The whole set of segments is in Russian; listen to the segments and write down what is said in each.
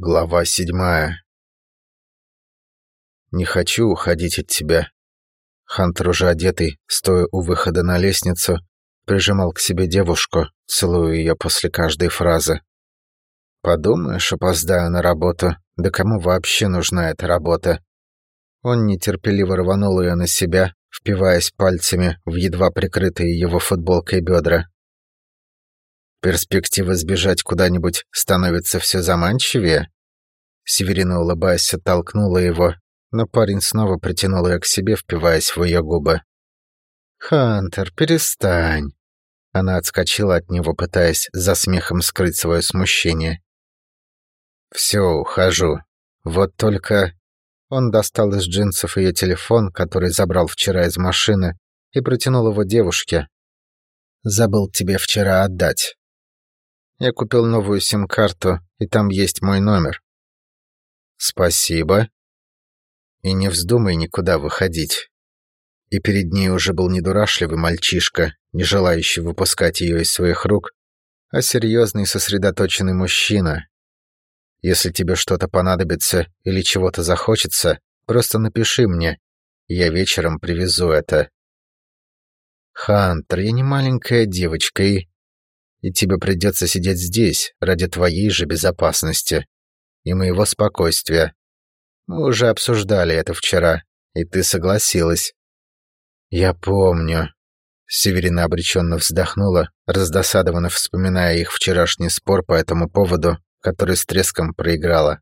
Глава седьмая. «Не хочу уходить от тебя». Хантер, уже одетый, стоя у выхода на лестницу, прижимал к себе девушку, целуя ее после каждой фразы. «Подумаешь, опоздаю на работу. Да кому вообще нужна эта работа?» Он нетерпеливо рванул ее на себя, впиваясь пальцами в едва прикрытые его футболкой бедра. Перспектива сбежать куда-нибудь становится все заманчивее. Северина, улыбаясь, оттолкнула его, но парень снова притянул ее к себе, впиваясь в ее губы. «Хантер, перестань!» Она отскочила от него, пытаясь за смехом скрыть свое смущение. «Все, ухожу. Вот только...» Он достал из джинсов ее телефон, который забрал вчера из машины, и протянул его девушке. «Забыл тебе вчера отдать. Я купил новую сим-карту, и там есть мой номер. Спасибо. И не вздумай никуда выходить. И перед ней уже был не дурашливый мальчишка, не желающий выпускать ее из своих рук, а серьезный сосредоточенный мужчина. Если тебе что-то понадобится или чего-то захочется, просто напиши мне, я вечером привезу это. Хантер, я не маленькая девочка и и тебе придется сидеть здесь ради твоей же безопасности и моего спокойствия. Мы уже обсуждали это вчера, и ты согласилась. Я помню. Северина обреченно вздохнула, раздосадованно вспоминая их вчерашний спор по этому поводу, который с треском проиграла.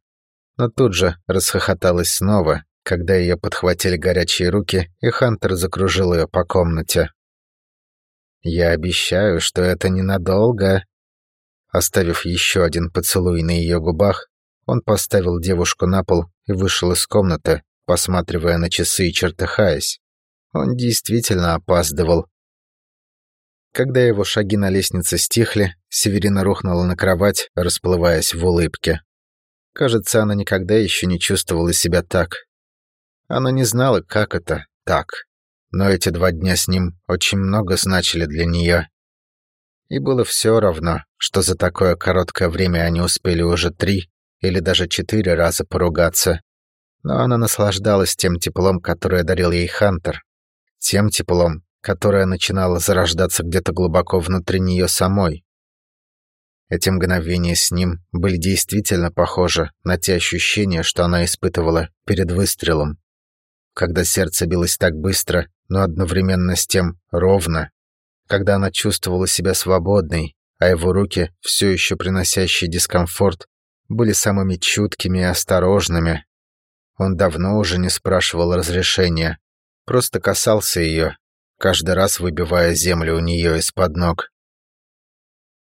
Но тут же расхохоталась снова, когда ее подхватили горячие руки, и Хантер закружил ее по комнате. Я обещаю, что это ненадолго. Оставив еще один поцелуй на ее губах, он поставил девушку на пол и вышел из комнаты, посматривая на часы и чертыхаясь. Он действительно опаздывал. Когда его шаги на лестнице стихли, Северина рухнула на кровать, расплываясь в улыбке. Кажется, она никогда еще не чувствовала себя так. Она не знала, как это так но эти два дня с ним очень много значили для нее. И было все равно, что за такое короткое время они успели уже три или даже четыре раза поругаться. Но она наслаждалась тем теплом, которое дарил ей Хантер. Тем теплом, которое начинало зарождаться где-то глубоко внутри нее самой. Эти мгновения с ним были действительно похожи на те ощущения, что она испытывала перед выстрелом. Когда сердце билось так быстро, но одновременно с тем ровно, когда она чувствовала себя свободной, а его руки, все еще приносящие дискомфорт, были самыми чуткими и осторожными. Он давно уже не спрашивал разрешения, просто касался ее, каждый раз выбивая землю у нее из-под ног.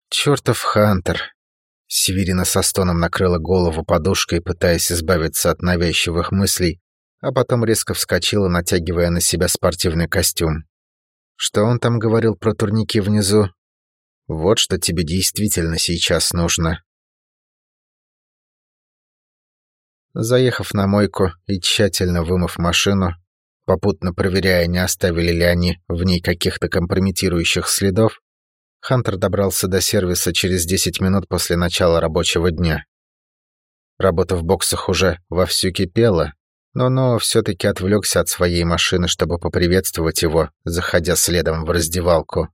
«Чертов Хантер!» Северина со стоном накрыла голову подушкой, пытаясь избавиться от навязчивых мыслей, а потом резко вскочила, натягивая на себя спортивный костюм. Что он там говорил про турники внизу? Вот что тебе действительно сейчас нужно. Заехав на мойку и тщательно вымыв машину, попутно проверяя, не оставили ли они в ней каких-то компрометирующих следов, Хантер добрался до сервиса через 10 минут после начала рабочего дня. Работа в боксах уже вовсю кипела, но но все-таки отвлекся от своей машины, чтобы поприветствовать его, заходя следом в раздевалку.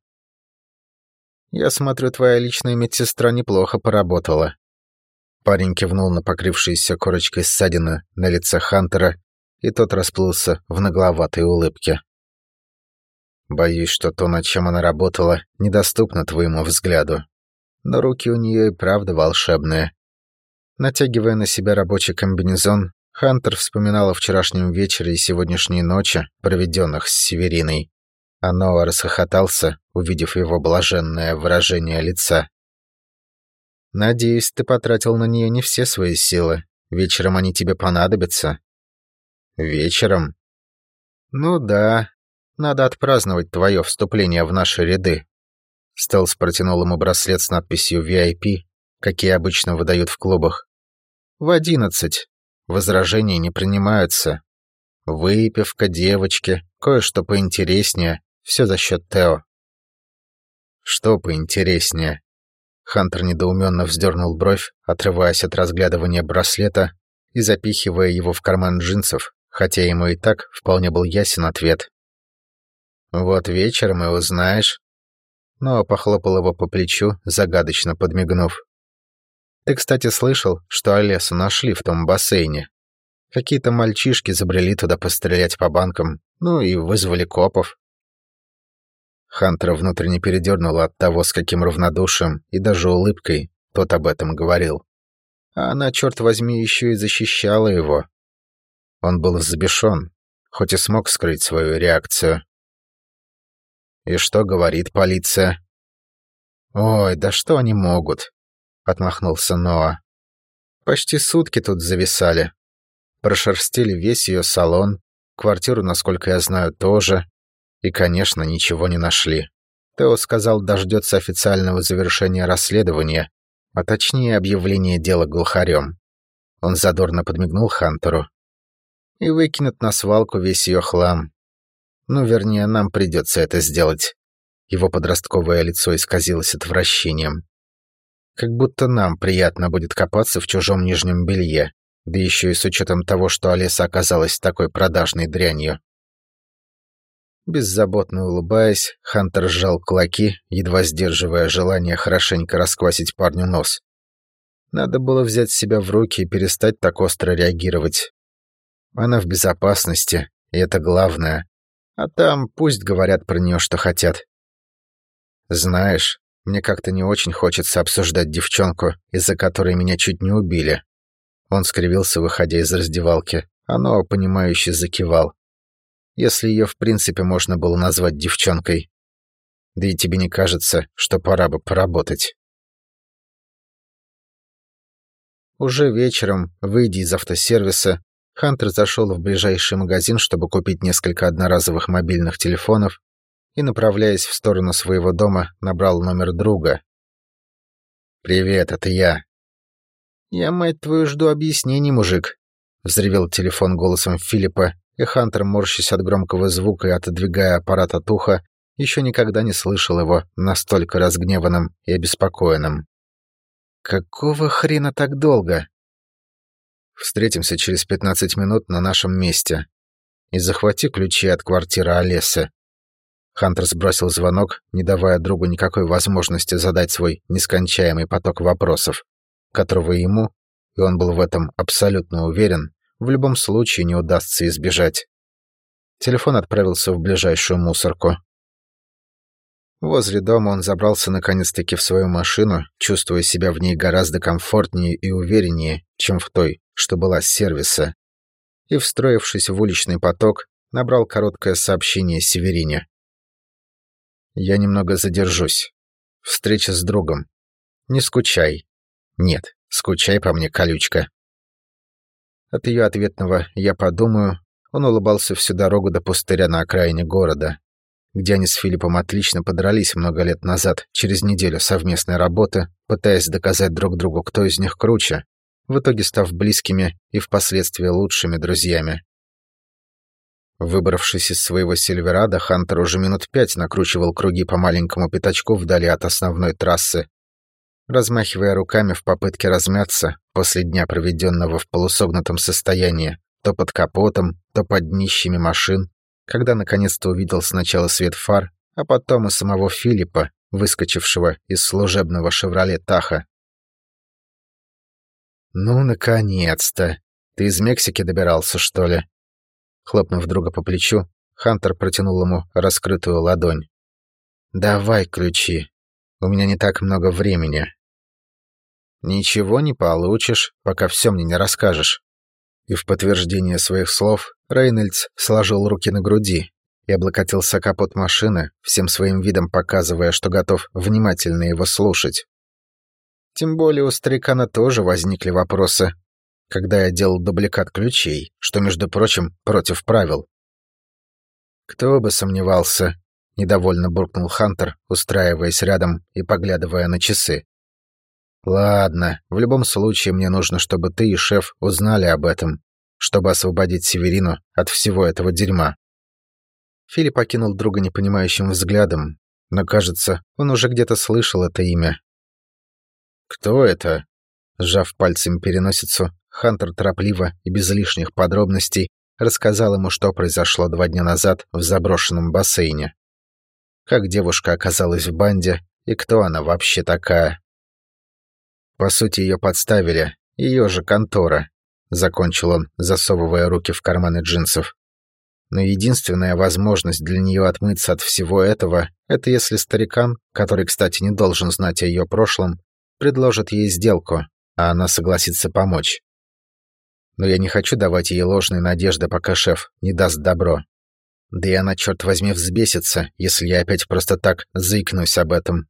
«Я смотрю, твоя личная медсестра неплохо поработала». Парень кивнул на покрывшуюся корочкой ссадины на лице Хантера, и тот расплылся в нагловатой улыбке. «Боюсь, что то, над чем она работала, недоступно твоему взгляду. Но руки у нее и правда волшебные». Натягивая на себя рабочий комбинезон, Хантер вспоминал о вчерашнем вечере и сегодняшней ночи, проведенных с Севериной. А Ноа расхохотался, увидев его блаженное выражение лица. «Надеюсь, ты потратил на нее не все свои силы. Вечером они тебе понадобятся». «Вечером?» «Ну да. Надо отпраздновать твое вступление в наши ряды». Стелс протянул ему браслет с надписью VIP, какие обычно выдают в клубах. «В одиннадцать. Возражения не принимаются. Выпивка, девочки, кое-что поинтереснее. Все за счет Тео. Что поинтереснее? Хантер недоуменно вздернул бровь, отрываясь от разглядывания браслета и запихивая его в карман джинсов, хотя ему и так вполне был ясен ответ. «Вот вечером и узнаешь». Но похлопал его по плечу, загадочно подмигнув. «Ты, кстати, слышал, что Олесу нашли в том бассейне? Какие-то мальчишки забрели туда пострелять по банкам, ну и вызвали копов. Хантера внутренне передернуло от того, с каким равнодушием и даже улыбкой тот об этом говорил. А она, черт возьми, еще и защищала его. Он был взбешен, хоть и смог скрыть свою реакцию. «И что говорит полиция?» «Ой, да что они могут?» — отмахнулся Ноа. «Почти сутки тут зависали. Прошерстили весь ее салон, квартиру, насколько я знаю, тоже. И, конечно, ничего не нашли. Тео сказал, дождется официального завершения расследования, а точнее объявления дела глухарем. Он задорно подмигнул Хантеру. И выкинет на свалку весь ее хлам. Ну, вернее, нам придется это сделать. Его подростковое лицо исказилось отвращением. Как будто нам приятно будет копаться в чужом нижнем белье, да еще и с учетом того, что Олеса оказалась такой продажной дрянью. Беззаботно улыбаясь, Хантер сжал кулаки, едва сдерживая желание хорошенько расквасить парню нос. Надо было взять себя в руки и перестать так остро реагировать. Она в безопасности, и это главное. А там пусть говорят про нее, что хотят. Знаешь, мне как-то не очень хочется обсуждать девчонку, из-за которой меня чуть не убили. Он скривился, выходя из раздевалки. Оно, понимающе закивал если ее в принципе можно было назвать девчонкой. Да и тебе не кажется, что пора бы поработать. Уже вечером, выйдя из автосервиса, Хантер зашел в ближайший магазин, чтобы купить несколько одноразовых мобильных телефонов и, направляясь в сторону своего дома, набрал номер друга. «Привет, это я». «Я, мать твою, жду объяснений, мужик», — взревел телефон голосом Филиппа, и Хантер, морщась от громкого звука и отодвигая аппарат от уха, еще никогда не слышал его настолько разгневанным и обеспокоенным. «Какого хрена так долго?» «Встретимся через пятнадцать минут на нашем месте. И захвати ключи от квартиры Олесы». Хантер сбросил звонок, не давая другу никакой возможности задать свой нескончаемый поток вопросов, которого ему, и он был в этом абсолютно уверен, в любом случае не удастся избежать. Телефон отправился в ближайшую мусорку. Возле дома он забрался наконец-таки в свою машину, чувствуя себя в ней гораздо комфортнее и увереннее, чем в той, что была с сервиса. И, встроившись в уличный поток, набрал короткое сообщение Северине. «Я немного задержусь. Встреча с другом. Не скучай. Нет, скучай по мне, колючка». От ее ответного «я подумаю» он улыбался всю дорогу до пустыря на окраине города, где они с Филиппом отлично подрались много лет назад, через неделю совместной работы, пытаясь доказать друг другу, кто из них круче, в итоге став близкими и впоследствии лучшими друзьями. Выбравшись из своего Сильверада, Хантер уже минут пять накручивал круги по маленькому пятачку вдали от основной трассы, размахивая руками в попытке размяться после дня, проведенного в полусогнутом состоянии, то под капотом, то под днищами машин, когда наконец-то увидел сначала свет фар, а потом и самого Филиппа, выскочившего из служебного «Шевроле Таха». «Ну, наконец-то! Ты из Мексики добирался, что ли?» Хлопнув друга по плечу, Хантер протянул ему раскрытую ладонь. «Давай ключи. У меня не так много времени». «Ничего не получишь, пока все мне не расскажешь». И в подтверждение своих слов Рейнольдс сложил руки на груди и облокотился капот машины, всем своим видом показывая, что готов внимательно его слушать. Тем более у старикана тоже возникли вопросы, когда я делал дубликат ключей, что, между прочим, против правил. «Кто бы сомневался», — недовольно буркнул Хантер, устраиваясь рядом и поглядывая на часы. Ладно, в любом случае мне нужно, чтобы ты и шеф узнали об этом, чтобы освободить Северину от всего этого дерьма. Филипп окинул друга непонимающим взглядом, но, кажется, он уже где-то слышал это имя. «Кто это?» Сжав пальцем переносицу, Хантер торопливо и без лишних подробностей рассказал ему, что произошло два дня назад в заброшенном бассейне. Как девушка оказалась в банде и кто она вообще такая. По сути, ее подставили, ее же контора, закончил он, засовывая руки в карманы джинсов. Но единственная возможность для нее отмыться от всего этого, это если старикан, который, кстати, не должен знать о ее прошлом, предложит ей сделку, а она согласится помочь. Но я не хочу давать ей ложные надежды, пока шеф не даст добро. Да и она, черт возьми, взбесится, если я опять просто так заикнусь об этом.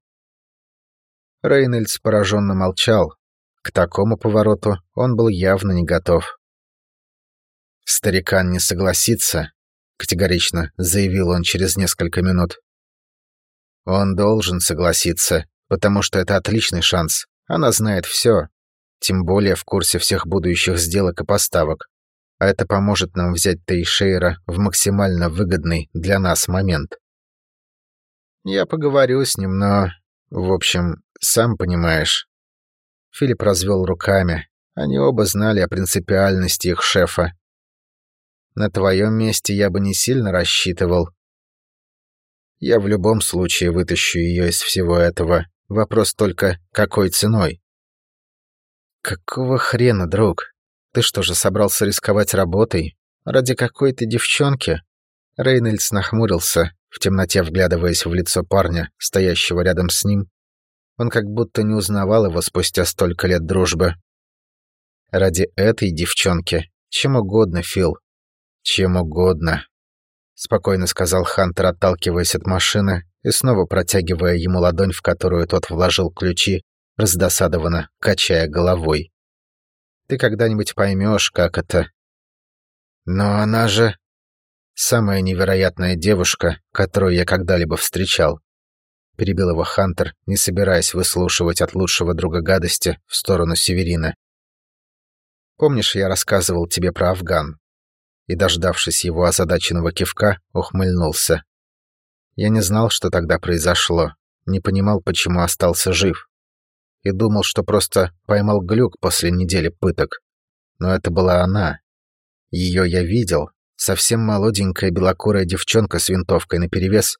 Рейнольдс пораженно молчал. К такому повороту он был явно не готов. Старикан не согласится, категорично заявил он через несколько минут. Он должен согласиться, потому что это отличный шанс. Она знает все, тем более в курсе всех будущих сделок и поставок. А это поможет нам взять Тейшейра в максимально выгодный для нас момент. Я поговорю с ним, но... В общем, сам понимаешь. Филипп развел руками. Они оба знали о принципиальности их шефа на твоем месте я бы не сильно рассчитывал. Я в любом случае вытащу ее из всего этого. Вопрос только, какой ценой? Какого хрена, друг? Ты что же, собрался рисковать работой? Ради какой-то девчонки? Рейнольдс нахмурился, в темноте вглядываясь в лицо парня, стоящего рядом с ним. Он как будто не узнавал его спустя столько лет дружбы. Ради этой девчонки. Чем угодно, Фил. «Чем угодно», — спокойно сказал Хантер, отталкиваясь от машины и снова протягивая ему ладонь, в которую тот вложил ключи, раздосадованно, качая головой. «Ты когда-нибудь поймешь, как это...» «Но она же...» «Самая невероятная девушка, которую я когда-либо встречал», — перебил его Хантер, не собираясь выслушивать от лучшего друга гадости в сторону Северина. «Помнишь, я рассказывал тебе про Афган?» и, дождавшись его озадаченного кивка, ухмыльнулся. Я не знал, что тогда произошло, не понимал, почему остался жив. И думал, что просто поймал глюк после недели пыток. Но это была она. Ее я видел, совсем молоденькая белокурая девчонка с винтовкой наперевес,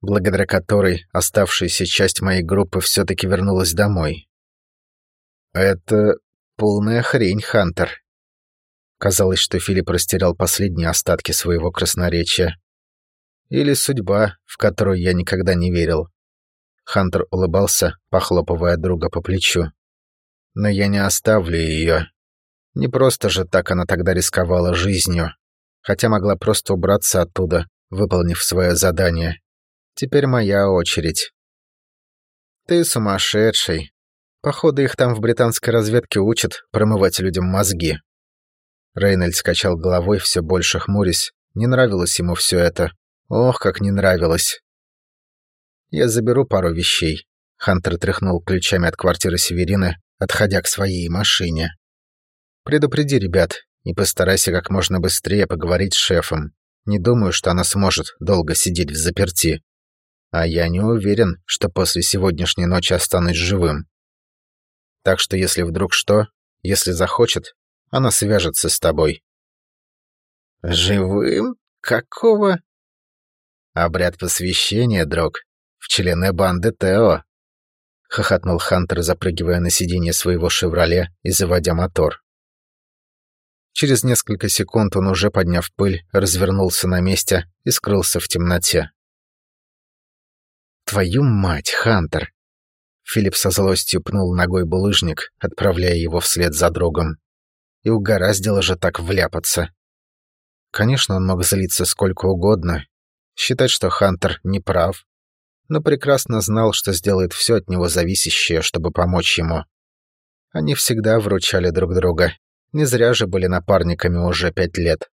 благодаря которой оставшаяся часть моей группы все-таки вернулась домой. «Это полная хрень, Хантер», Казалось, что Филипп растерял последние остатки своего красноречия. Или судьба, в которую я никогда не верил. Хантер улыбался, похлопывая друга по плечу. Но я не оставлю ее. Не просто же так она тогда рисковала жизнью, хотя могла просто убраться оттуда, выполнив свое задание. Теперь моя очередь. Ты сумасшедший. Походу, их там в британской разведке учат промывать людям мозги. Рейнольд скачал головой, все больше хмурясь. Не нравилось ему все это. Ох, как не нравилось. «Я заберу пару вещей». Хантер тряхнул ключами от квартиры Северины, отходя к своей машине. «Предупреди ребят и постарайся как можно быстрее поговорить с шефом. Не думаю, что она сможет долго сидеть в заперти. А я не уверен, что после сегодняшней ночи останусь живым. Так что если вдруг что, если захочет, она свяжется с тобой». «Живым? Какого?» «Обряд посвящения, друг, в члены банды Тео», — хохотнул Хантер, запрыгивая на сиденье своего «Шевроле» и заводя мотор. Через несколько секунд он, уже подняв пыль, развернулся на месте и скрылся в темноте. «Твою мать, Хантер!» Филипп со злостью пнул ногой булыжник, отправляя его вслед за другом. И угораздило же так вляпаться. Конечно, он мог злиться сколько угодно, считать, что Хантер не прав, но прекрасно знал, что сделает все от него зависящее, чтобы помочь ему. Они всегда вручали друг друга. Не зря же были напарниками уже пять лет.